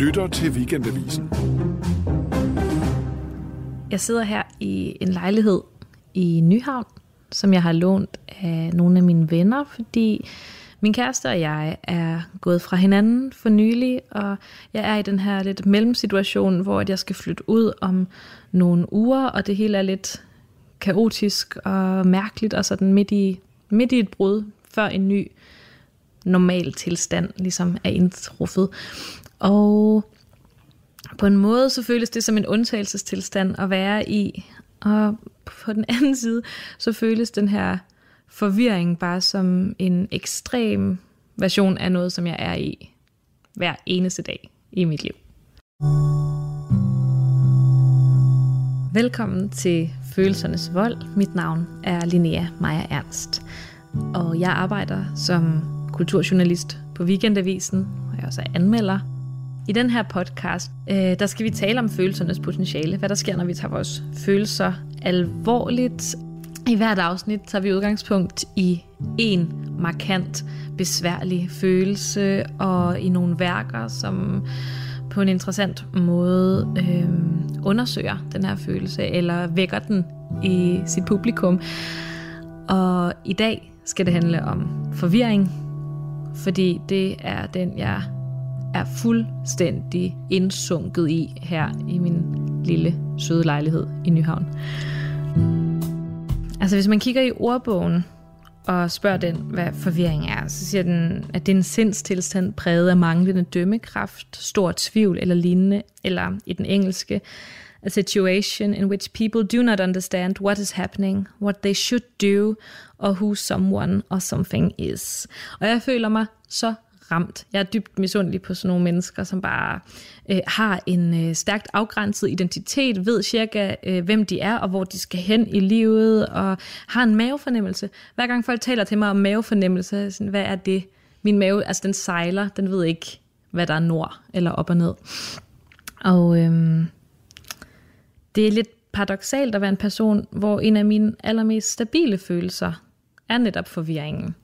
lytter til Weekendavisen. Jeg sidder her i en lejlighed i Nyhavn, som jeg har lånt af nogle af mine venner, fordi min kæreste og jeg er gået fra hinanden for nylig, og jeg er i den her lidt mellemsituation, hvor jeg skal flytte ud om nogle uger, og det hele er lidt kaotisk og mærkeligt, og sådan midt i, midt i et brud, før en ny normal tilstand ligesom er indtruffet. Og på en måde så føles det som en undtagelsestilstand at være i, og på den anden side så føles den her forvirring bare som en ekstrem version af noget, som jeg er i hver eneste dag i mit liv. Velkommen til Følelsernes Vold. Mit navn er Linnea Meyer Ernst, og jeg arbejder som kulturjournalist på Weekendavisen, og jeg også er anmelder. I den her podcast, øh, der skal vi tale om følelsernes potentiale, hvad der sker, når vi tager vores følelser alvorligt. I hvert afsnit tager vi udgangspunkt i en markant, besværlig følelse, og i nogle værker, som på en interessant måde øh, undersøger den her følelse, eller vækker den i sit publikum. Og i dag skal det handle om forvirring, fordi det er den, jeg er fuldstændig indsunket i her i min lille søde lejlighed i Nyhavn. Altså hvis man kigger i ordbogen og spørger den, hvad forvirring er, så siger den, at det er en sindstilstand præget af manglende dømmekraft, stor tvivl eller lignende, eller i den engelske, a situation in which people do not understand what is happening, what they should do, or who someone or something is. Og jeg føler mig så ramt. Jeg er dybt misundelig på sådan nogle mennesker, som bare øh, har en øh, stærkt afgrænset identitet, ved cirka, øh, hvem de er og hvor de skal hen i livet, og har en mavefornemmelse. Hver gang folk taler til mig om mavefornemmelse, sådan, hvad er det? Min mave, altså den sejler, den ved ikke, hvad der er nord eller op og ned. Og øh, det er lidt paradoxalt at være en person, hvor en af mine allermest stabile følelser er netop forvirringen.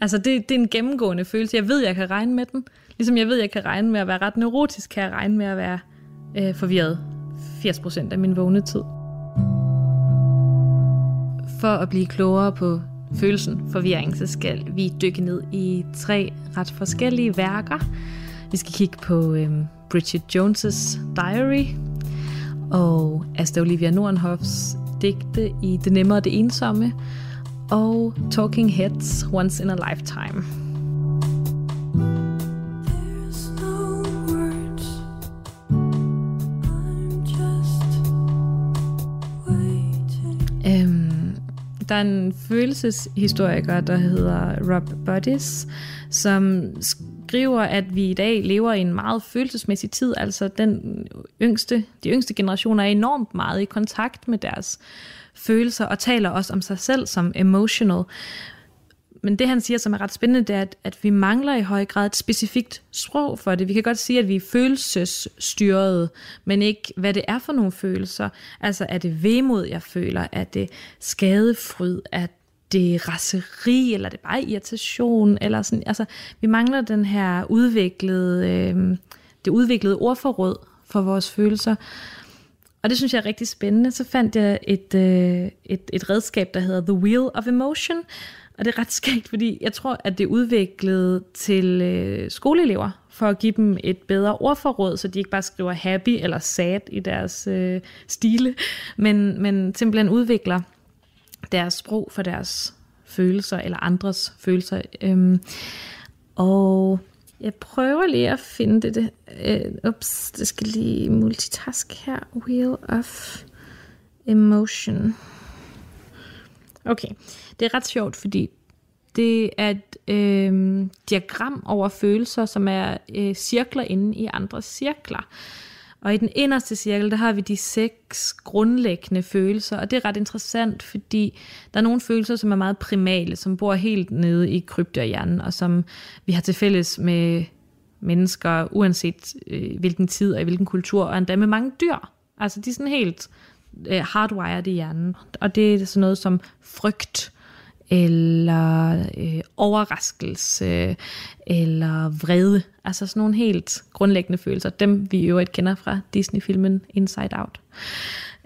Altså det, det er en gennemgående følelse. Jeg ved, jeg kan regne med den. Ligesom jeg ved, jeg kan regne med at være ret neurotisk, kan jeg regne med at være øh, forvirret 80% af min vågne tid. For at blive klogere på følelsen forvirring, så skal vi dykke ned i tre ret forskellige værker. Vi skal kigge på øh, Bridget Jones' Diary og Asta Olivia Nordenhoffs digte i Det nemme og det ensomme, og Talking Heads Once in a Lifetime. Øhm, der er en følelseshistoriker, der hedder Rob Buddies, som skriver, at vi i dag lever i en meget følelsesmæssig tid. Altså den yngste, de yngste generationer er enormt meget i kontakt med deres følelser, og taler også om sig selv som emotional. Men det han siger, som er ret spændende, det er, at, at vi mangler i høj grad et specifikt sprog for det. Vi kan godt sige, at vi er følelsesstyrede, men ikke hvad det er for nogle følelser. Altså er det vemod, jeg føler? Er det skadefryd? Er det raseri, eller er det bare irritation? Eller sådan, altså, vi mangler den her udviklede, øh, det udviklede ordforråd for vores følelser. Og det synes jeg er rigtig spændende. Så fandt jeg et, øh, et, et redskab, der hedder The Wheel of Emotion. Og det er ret skægt, fordi jeg tror, at det er udviklet til øh, skoleelever, for at give dem et bedre ordforråd, så de ikke bare skriver happy eller sad i deres øh, stile, men, men simpelthen udvikler deres sprog for deres følelser eller andres følelser. Øhm, og jeg prøver lige at finde det. det øh, ups, det skal lige multitask her. Wheel of Emotion. Okay, det er ret sjovt, fordi det er et øh, diagram over følelser, som er øh, cirkler inde i andre cirkler. Og i den inderste cirkel, der har vi de seks grundlæggende følelser, og det er ret interessant, fordi der er nogle følelser, som er meget primale, som bor helt nede i krybdyrhjernen, og som vi har til fælles med mennesker, uanset øh, hvilken tid og i hvilken kultur, og endda med mange dyr. Altså de er sådan helt øh, hardwired i hjernen, og det er sådan noget som frygt, eller øh, overraskelse, eller vrede. Altså sådan nogle helt grundlæggende følelser. Dem vi i øvrigt kender fra Disney-filmen Inside Out.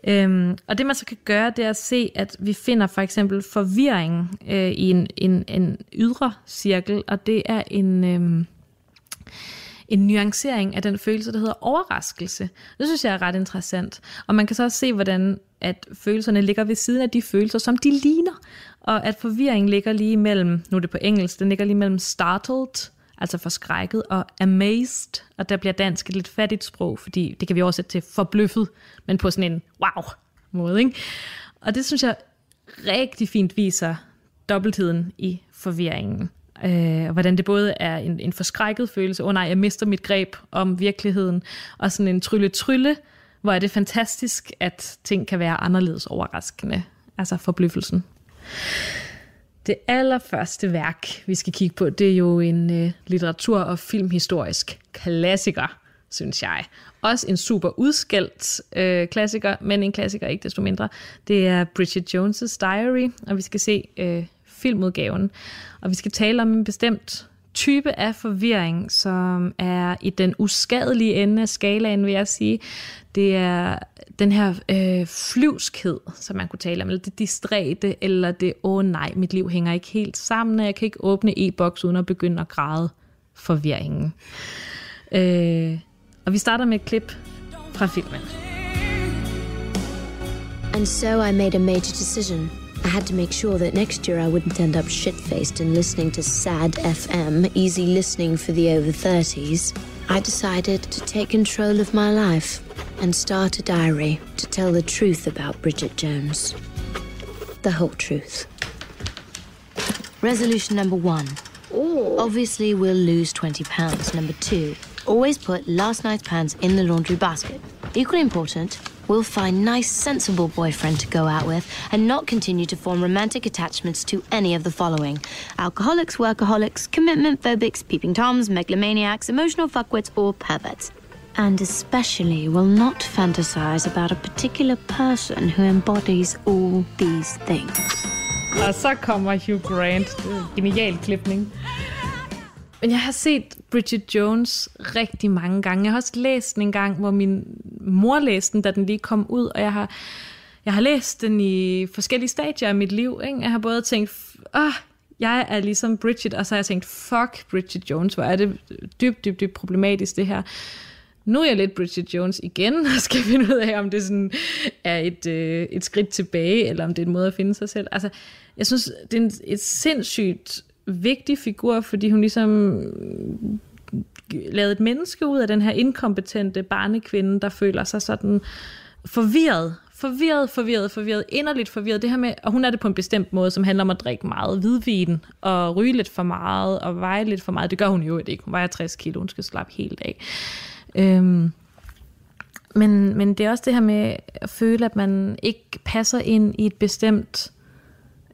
Øhm, og det man så kan gøre, det er at se, at vi finder for eksempel forvirring øh, i en, en, en ydre cirkel, og det er en... Øh, en nuancering af den følelse, der hedder overraskelse. Det synes jeg er ret interessant. Og man kan så også se, hvordan at følelserne ligger ved siden af de følelser, som de ligner. Og at forvirringen ligger lige mellem, nu er det på engelsk, den ligger lige mellem startled, altså forskrækket, og amazed, og der bliver dansk et lidt fattigt sprog, fordi det kan vi oversætte til forbløffet, men på sådan en wow måde. Ikke? Og det synes jeg rigtig fint viser dobbeltheden i forvirringen. Øh, hvordan det både er en, en forskrækket følelse, åh oh nej, jeg mister mit greb om virkeligheden, og sådan en trylle-trylle, hvor er det fantastisk, at ting kan være anderledes overraskende. Altså forbløffelsen. Det allerførste værk, vi skal kigge på, det er jo en øh, litteratur- og filmhistorisk klassiker, synes jeg. Også en super udskældt øh, klassiker, men en klassiker ikke desto mindre. Det er Bridget Jones' Diary, og vi skal se øh, filmudgaven. Og vi skal tale om en bestemt type af forvirring, som er i den uskadelige ende af skalaen, vil jeg sige. Det er den her øh, flyvskhed, som man kunne tale om, eller det distræte, eller det, åh oh, nej, mit liv hænger ikke helt sammen, og jeg kan ikke åbne e-boks uden at begynde at græde forvirringen. Øh, og vi starter med et klip fra filmen. And so I made a major decision. I had to make sure that next year I wouldn't end up shit faced and listening to sad FM, easy listening for the over 30s. I decided to take control of my life and start a diary to tell the truth about Bridget Jones. The whole truth. Resolution number one. Ooh. Obviously, we'll lose £20. Number two, always put last night's pants in the laundry basket. Equally important, we'll find nice, sensible boyfriend to go out with and not continue to form romantic attachments to any of the following alcoholics, workaholics, commitment phobics, peeping toms, megalomaniacs, emotional fuckwits, or perverts. And especially will not fantasize about a particular person who embodies all these things. Og så kommer Hugh Grant. Genial klipning. Men jeg har set Bridget Jones rigtig mange gange. Jeg har også læst den en gang, hvor min mor læste den, da den lige kom ud, og jeg har, jeg har læst den i forskellige stadier af mit liv. Ikke? Jeg har både tænkt, åh, jeg er ligesom Bridget, og så har jeg tænkt, fuck Bridget Jones, hvor er det dybt, dybt, dybt problematisk det her. Nu er jeg lidt Bridget Jones igen, og skal finde ud af, om det sådan er et, øh, et skridt tilbage, eller om det er en måde at finde sig selv. Altså, jeg synes, det er en, et sindssygt vigtig figur, fordi hun ligesom mm, lavede et menneske ud af den her inkompetente barnekvinde, der føler sig sådan forvirret, forvirret, forvirret, forvirret, inderligt forvirret. Det her med, og hun er det på en bestemt måde, som handler om at drikke meget hvidvin, og ryge lidt for meget, og veje lidt for meget. Det gør hun jo ikke. Hun vejer 60 kilo, hun skal slappe helt af. Øhm, men, men det er også det her med at føle, at man ikke passer ind i et bestemt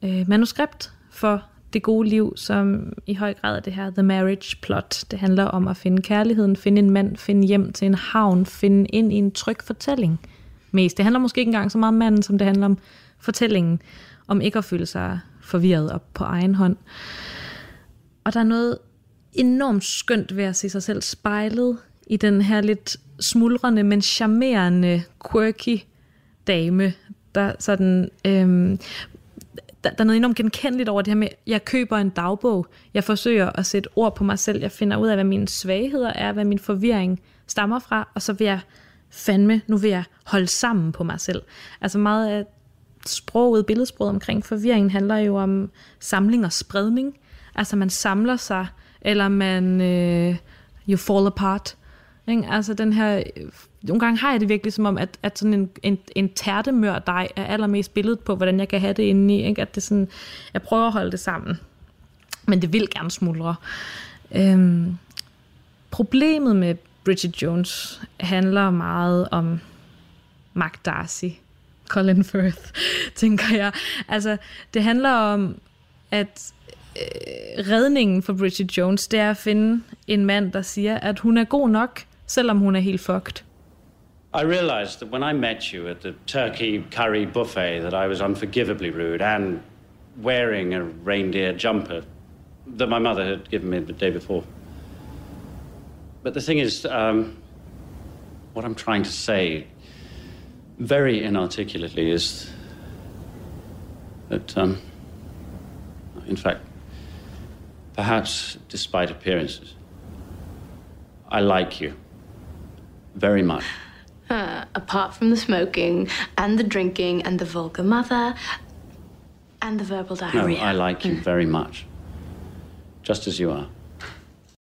øh, manuskript for det gode liv, som i høj grad er det her The Marriage Plot. Det handler om at finde kærligheden, finde en mand, finde hjem til en havn, finde ind i en tryg fortælling mest. Det handler måske ikke engang så meget om manden, som det handler om fortællingen, om ikke at føle sig forvirret op på egen hånd. Og der er noget enormt skønt ved at se sig selv spejlet i den her lidt smuldrende, men charmerende, quirky dame, der sådan øhm, der, der er noget enormt genkendeligt over det her med, jeg køber en dagbog, jeg forsøger at sætte ord på mig selv, jeg finder ud af, hvad mine svagheder er, hvad min forvirring stammer fra, og så vil jeg fandme, nu vil jeg holde sammen på mig selv. Altså meget af sproget, billedsproget omkring forvirringen handler jo om samling og spredning. Altså man samler sig, eller man øh, you fall apart. Ikke? Altså den her, nogle gange har jeg det virkelig som om, at, at sådan en, en, en tærtemør dig er allermest billedet på, hvordan jeg kan have det inde i. Ikke? At det sådan, jeg prøver at holde det sammen, men det vil gerne smuldre. Øhm, problemet med Bridget Jones handler meget om Mark Darcy, Colin Firth, tænker jeg. Altså, det handler om, at øh, redningen for Bridget Jones, det er at finde en mand, der siger, at hun er god nok, selvom hun er helt fucked. I realized that when I met you at the turkey curry buffet that I was unforgivably rude and wearing a reindeer jumper that my mother had given me the day before. But the thing is, um, what I'm trying to say very inarticulately is that, um, in fact, perhaps despite appearances, I like you very much. Uh, apart from the smoking and the drinking and the vulgar mother and the verbal No, diarrhea. I like you very much. Just as you are.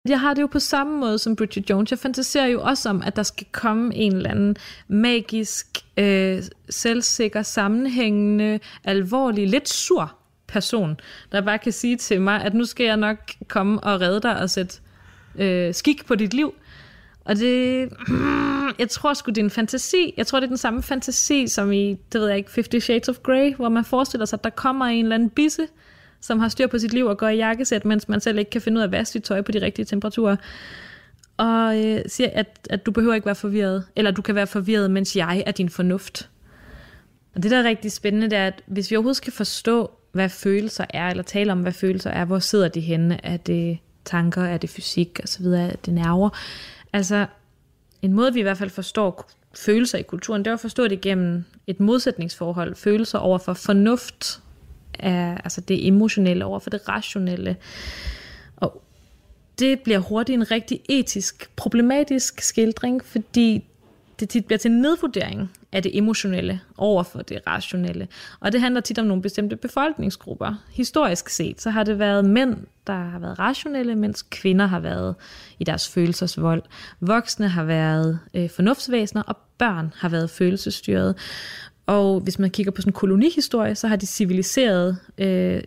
Jeg har det jo på samme måde som Bridget Jones. Jeg fantaserer jo også om, at der skal komme en eller anden magisk, øh, selvsikker, sammenhængende, alvorlig, lidt sur person, der bare kan sige til mig, at nu skal jeg nok komme og redde dig og sætte øh, skik på dit liv. Og det, mm, jeg tror sgu, det er en fantasi. Jeg tror, det er den samme fantasi, som i, det ved jeg ikke, Fifty Shades of Grey, hvor man forestiller sig, at der kommer en eller anden bisse, som har styr på sit liv og går i jakkesæt, mens man selv ikke kan finde ud af at vaske sit tøj på de rigtige temperaturer. Og øh, siger, at, at du behøver ikke være forvirret, eller du kan være forvirret, mens jeg er din fornuft. Og det, der er rigtig spændende, det er, at hvis vi overhovedet skal forstå, hvad følelser er, eller tale om, hvad følelser er, hvor sidder de henne? Er det tanker, er det fysik osv., er det nerver? Altså, en måde, vi i hvert fald forstår følelser i kulturen, det er at forstå det gennem et modsætningsforhold. Følelser over for fornuft, er, altså det emotionelle over for det rationelle. Og det bliver hurtigt en rigtig etisk, problematisk skildring, fordi det tit bliver til en nedvurdering af det emotionelle over for det rationelle. Og det handler tit om nogle bestemte befolkningsgrupper. Historisk set, så har det været mænd, der har været rationelle, mens kvinder har været i deres følelsesvold. Voksne har været øh, fornuftsvæsener, og børn har været følelsesstyret. Og hvis man kigger på sådan en kolonihistorie, så har de civiliserede øh,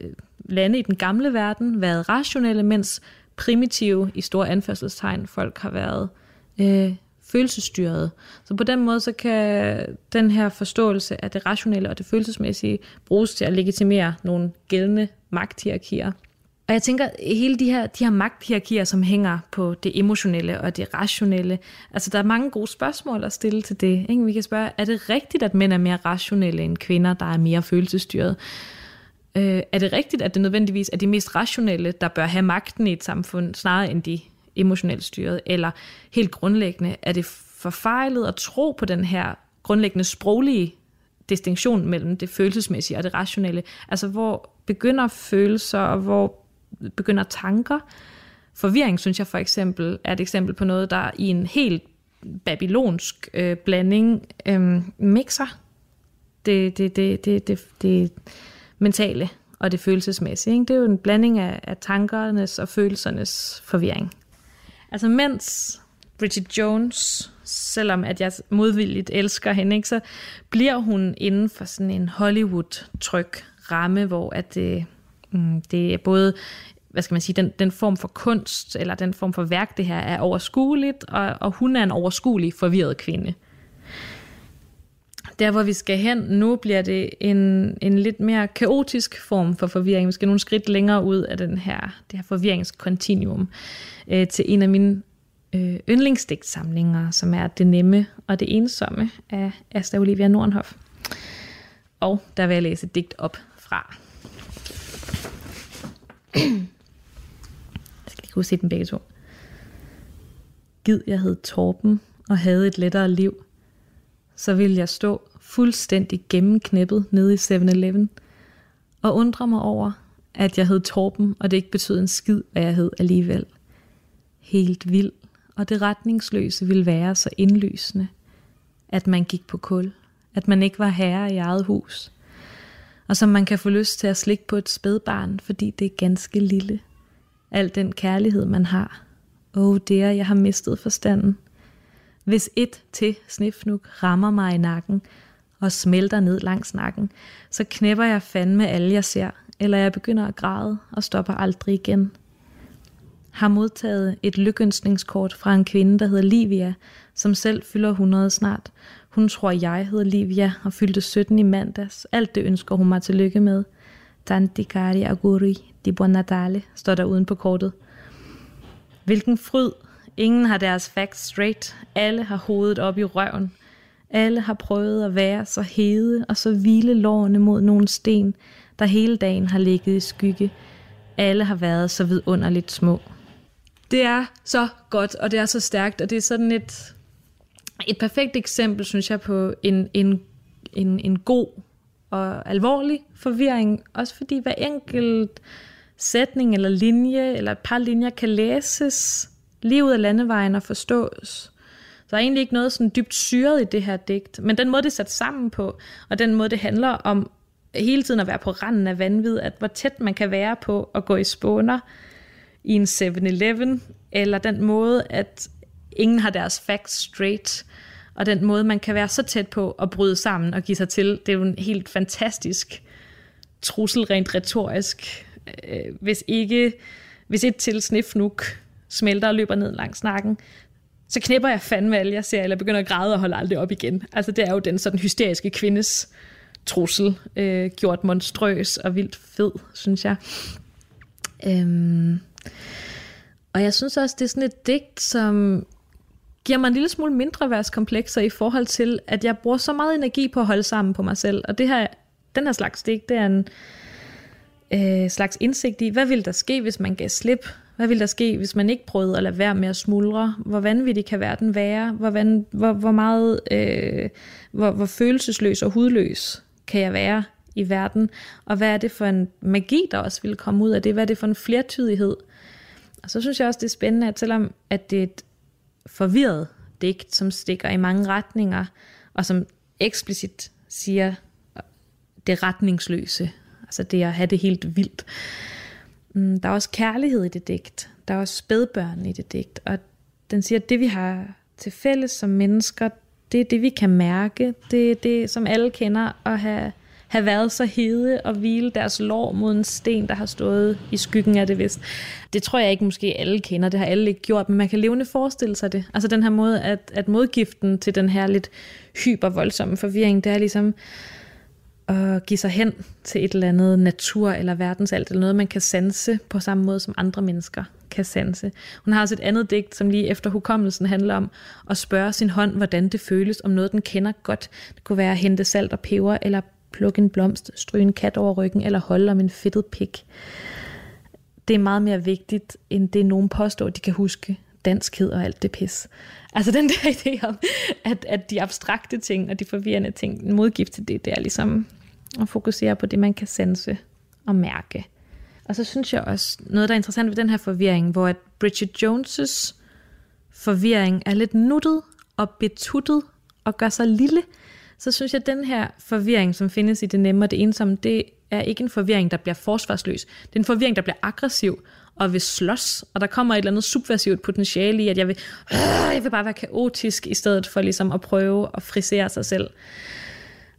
lande i den gamle verden været rationelle, mens primitive, i store anførselstegn, folk har været øh, følelsesstyret. Så på den måde, så kan den her forståelse af det rationelle og det følelsesmæssige bruges til at legitimere nogle gældende magthierarkier. Og jeg tænker, hele de her, de her magthierarkier, som hænger på det emotionelle og det rationelle, altså der er mange gode spørgsmål at stille til det. Ikke? Vi kan spørge, er det rigtigt, at mænd er mere rationelle end kvinder, der er mere følelsesstyret? Øh, er det rigtigt, at det nødvendigvis er de mest rationelle, der bør have magten i et samfund, snarere end de emotionelt styret? Eller helt grundlæggende, er det forfejlet at tro på den her grundlæggende sproglige distinktion mellem det følelsesmæssige og det rationelle? Altså hvor begynder følelser, og hvor begynder tanker? Forvirring, synes jeg for eksempel, er et eksempel på noget, der i en helt babylonsk øh, blanding øh, mixer det, det, det, det, det, det mentale og det følelsesmæssige. Ikke? Det er jo en blanding af, af tankernes og følelsernes forvirring. Altså mens Bridget Jones, selvom at jeg modvilligt elsker hende, ikke, så bliver hun inden for sådan en Hollywood-tryk ramme, hvor at det, mm, det er både hvad skal man sige, den, den form for kunst, eller den form for værk, det her er overskueligt, og, og hun er en overskuelig, forvirret kvinde. Der, hvor vi skal hen nu, bliver det en, en lidt mere kaotisk form for forvirring. Vi skal nogle skridt længere ud af den her, det her forvirringskontinuum øh, til en af mine øh, yndlingsdigtsamlinger, som er Det Nemme og Det Ensomme af Asta Olivia Nordenhof. Og der vil jeg læse et digt op fra. jeg skal lige kunne se dem begge to. Gid jeg hed Torben og havde et lettere liv, så ville jeg stå fuldstændig gennemknæppet nede i 7-Eleven og undre mig over, at jeg hed Torben, og det ikke betød en skid, hvad jeg hed alligevel. Helt vild, og det retningsløse ville være så indlysende, at man gik på kul, at man ikke var herre i eget hus, og som man kan få lyst til at slikke på et spædbarn, fordi det er ganske lille. Al den kærlighed, man har. Åh, oh, det jeg har mistet forstanden. Hvis et til snifnuk rammer mig i nakken og smelter ned langs nakken, så knæpper jeg fandme alle, jeg ser, eller jeg begynder at græde og stopper aldrig igen. Har modtaget et lykønskningskort fra en kvinde, der hedder Livia, som selv fylder 100 snart. Hun tror, jeg hedder Livia og fyldte 17 i mandags. Alt det ønsker hun mig tillykke med. Tanti cari auguri di buon Natale, står der uden på kortet. Hvilken fryd. Ingen har deres facts straight. Alle har hovedet op i røven. Alle har prøvet at være så hede og så hvile lårene mod nogle sten, der hele dagen har ligget i skygge. Alle har været så vidunderligt små. Det er så godt, og det er så stærkt, og det er sådan et, et perfekt eksempel, synes jeg, på en, en, en, en god og alvorlig forvirring. Også fordi hver enkelt sætning eller linje eller et par linjer kan læses livet af landevejen og forstås. Der er egentlig ikke noget sådan dybt syret i det her digt, men den måde, det er sat sammen på, og den måde, det handler om hele tiden at være på randen af vanvid, at hvor tæt man kan være på at gå i spåner i en 7-Eleven, eller den måde, at ingen har deres facts straight, og den måde, man kan være så tæt på at bryde sammen og give sig til, det er jo en helt fantastisk trussel rent retorisk. Øh, hvis ikke, hvis et til snifnuk smelter og løber ned langs nakken, så knipper jeg fandme alle, jeg ser, eller begynder at græde og holde aldrig op igen. Altså det er jo den sådan hysteriske kvindes trussel, øh, gjort monstrøs og vildt fed, synes jeg. Øhm, og jeg synes også, det er sådan et digt, som giver mig en lille smule mindre værtskomplekser i forhold til, at jeg bruger så meget energi på at holde sammen på mig selv. Og det her, den her slags digt, det er en øh, slags indsigt i, hvad ville der ske, hvis man gav slip? Hvad ville der ske, hvis man ikke prøvede at lade være med at smuldre? Hvor vanvittig kan verden være? Hvor, van, hvor, hvor meget, øh, hvor, hvor følelsesløs og hudløs kan jeg være i verden? Og hvad er det for en magi, der også vil komme ud af det? Hvad er det for en flertydighed? Og så synes jeg også, det er spændende, at selvom at det er et forvirret digt, som stikker i mange retninger, og som eksplicit siger øh, det retningsløse, altså det at have det helt vildt. Mm, der er også kærlighed i det digt, der er også spædbørn i det digt, og den siger, at det vi har til fælles som mennesker, det er det, vi kan mærke, det er det, som alle kender, at have have været så hede og hvile deres lår mod en sten, der har stået i skyggen af det vist. Det tror jeg ikke måske alle kender, det har alle ikke gjort, men man kan levende forestille sig det. Altså den her måde, at, at modgiften til den her lidt hypervoldsomme forvirring, det er ligesom at give sig hen til et eller andet natur eller verdensalt, eller noget, man kan sanse på samme måde, som andre mennesker kan sanse. Hun har også et andet digt, som lige efter hukommelsen handler om at spørge sin hånd, hvordan det føles, om noget, den kender godt. Det kunne være at hente salt og peber, eller plukke en blomst, stryge en kat over ryggen eller holde om en fedtet pik. Det er meget mere vigtigt, end det nogen påstår, de kan huske danskhed og alt det pis. Altså den der idé om, at, at de abstrakte ting og de forvirrende ting, en modgift til det, det er ligesom og fokusere på det, man kan sense og mærke. Og så synes jeg også, noget der er interessant ved den her forvirring, hvor at Bridget Jones' forvirring er lidt nuttet og betuttet og gør sig lille, så synes jeg, at den her forvirring, som findes i det nemme og det ensomme, det er ikke en forvirring, der bliver forsvarsløs. Det er en forvirring, der bliver aggressiv og vil slås, og der kommer et eller andet subversivt potentiale i, at jeg vil, øh, jeg vil bare være kaotisk, i stedet for ligesom at prøve at frisere sig selv.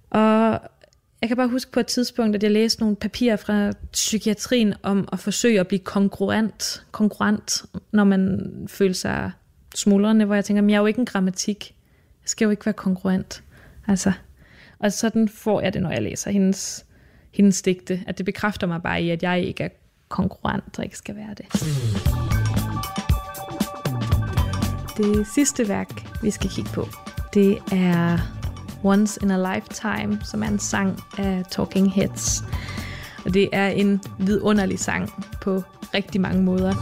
Og jeg kan bare huske på et tidspunkt, at jeg læste nogle papirer fra psykiatrien om at forsøge at blive kongruent, kongruent når man føler sig smuldrende, hvor jeg tænker, men jeg er jo ikke en grammatik. Jeg skal jo ikke være kongruent. Altså, og sådan får jeg det, når jeg læser hendes, hendes digte, at det bekræfter mig bare i, at jeg ikke er konkurrent og ikke skal være det. Det sidste værk, vi skal kigge på, det er Once in a Lifetime, som er en sang af Talking Heads. Og det er en vidunderlig sang på rigtig mange måder.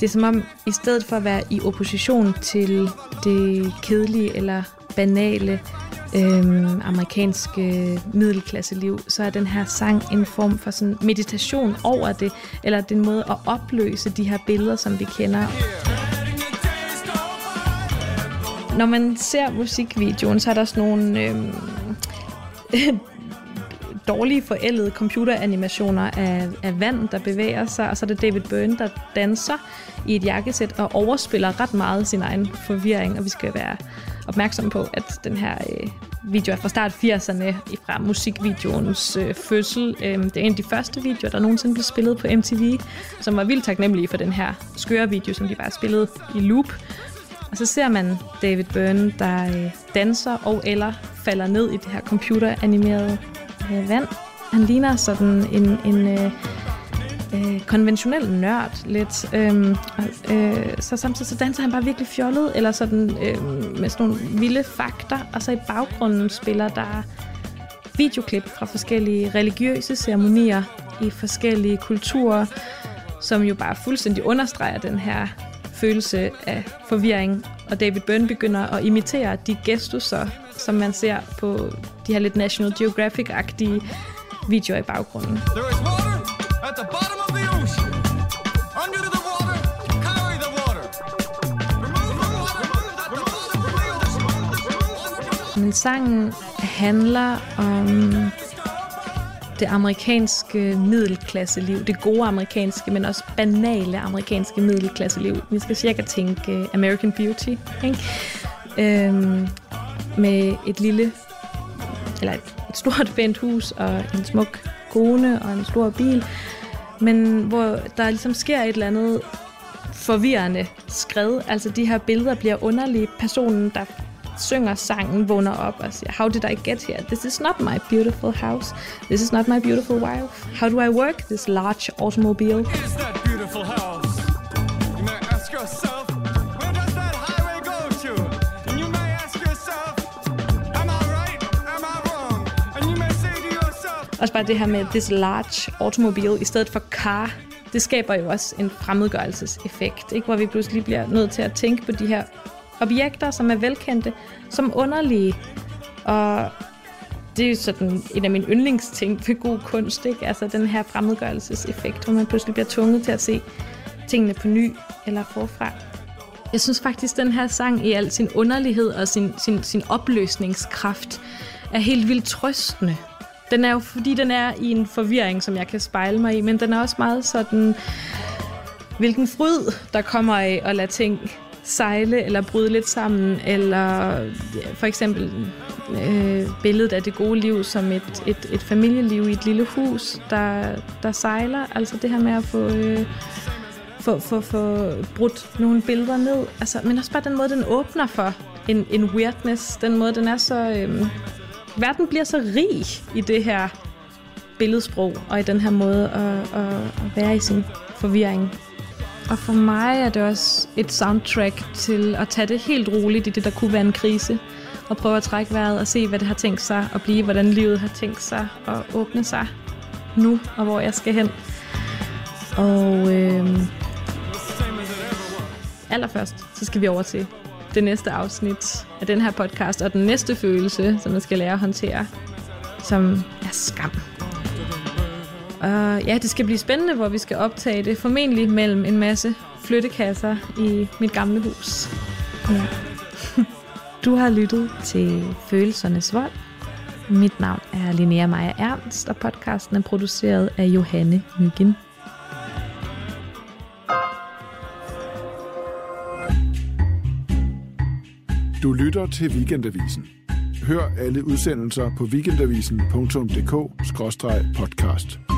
Det er som om, i stedet for at være i opposition til det kedelige eller banale øhm, amerikanske øh, middelklasseliv, så er den her sang en form for sådan meditation over det, eller den måde at opløse de her billeder, som vi kender. Når man ser musikvideoen, så er der sådan nogle øhm, dårlige forældede computeranimationer af, af vand, der bevæger sig, og så er det David Byrne, der danser i et jakkesæt og overspiller ret meget sin egen forvirring, og vi skal være opmærksomme på, at den her øh, video er fra start 80'erne, fra musikvideoens øh, fødsel. Øh, det er en af de første videoer, der nogensinde blev spillet på MTV, som var vildt taknemmelige for den her skøre video, som de bare spillede i loop. Og så ser man David Byrne, der øh, danser og eller falder ned i det her computeranimerede øh, vand. Han ligner sådan en, en, øh, øh, konventionel nørd lidt. Øhm, øh, så samtidig så danser han bare virkelig fjollet, eller sådan øh, med sådan nogle vilde fakter, og så i baggrunden spiller der videoklip fra forskellige religiøse ceremonier i forskellige kulturer, som jo bare fuldstændig understreger den her følelse af forvirring. Og David Byrne begynder at imitere de gestusser, som man ser på de her lidt National Geographic-agtige videoer i baggrunden. There is water at the bottom Men sangen handler om det amerikanske middelklasseliv, det gode amerikanske, men også banale amerikanske middelklasseliv. Vi skal cirka tænke American Beauty, ikke? Øhm, med et lille, eller et, et stort pænt hus og en smuk kone og en stor bil, men hvor der ligesom sker et eller andet forvirrende skred. Altså de her billeder bliver underlige. Personen, der synger sangen, vågner op og siger, How did I get here? This is not my beautiful house. This is not my beautiful wife. How do I work this large automobile? Is that beautiful house? You may ask yourself, where does that highway go to? And you may ask yourself, am I right? Am I wrong? And you may say to yourself... Også bare det her med this large automobile i stedet for car det skaber jo også en fremmedgørelseseffekt, ikke? hvor vi pludselig bliver nødt til at tænke på de her objekter, som er velkendte, som underlige. Og det er jo sådan en af mine yndlingsting ved god kunst, ikke? Altså den her fremmedgørelseseffekt, hvor man pludselig bliver tvunget til at se tingene på ny eller forfra. Jeg synes faktisk, den her sang i al sin underlighed og sin, sin, sin opløsningskraft er helt vildt trøstende. Den er jo, fordi den er i en forvirring, som jeg kan spejle mig i, men den er også meget sådan, hvilken fryd, der kommer af at lade ting sejle eller bryde lidt sammen, eller for eksempel øh, billedet af det gode liv som et, et, et familieliv i et lille hus, der, der sejler. Altså det her med at få, øh, få, få, få brudt nogle billeder ned. Altså, men også bare den måde, den åbner for en, en weirdness. Den måde, den er så... Øh, verden bliver så rig i det her billedsprog, og i den her måde at, at, at være i sin forvirring. Og for mig er det også et soundtrack til at tage det helt roligt i det, der kunne være en krise. Og prøve at trække vejret og se, hvad det har tænkt sig at blive, hvordan livet har tænkt sig at åbne sig nu, og hvor jeg skal hen. Og øh, allerførst, så skal vi over til det næste afsnit af den her podcast, og den næste følelse, som man skal lære at håndtere, som er skam. Og ja, det skal blive spændende, hvor vi skal optage det. Formentlig mellem en masse flyttekasser i mit gamle hus. Ja. Du har lyttet til Følelsernes Vold. Mit navn er Linnea Maja Ernst, og podcasten er produceret af Johanne Myggen. Du lytter til Weekendavisen. Hør alle udsendelser på weekendavisen.dk-podcast.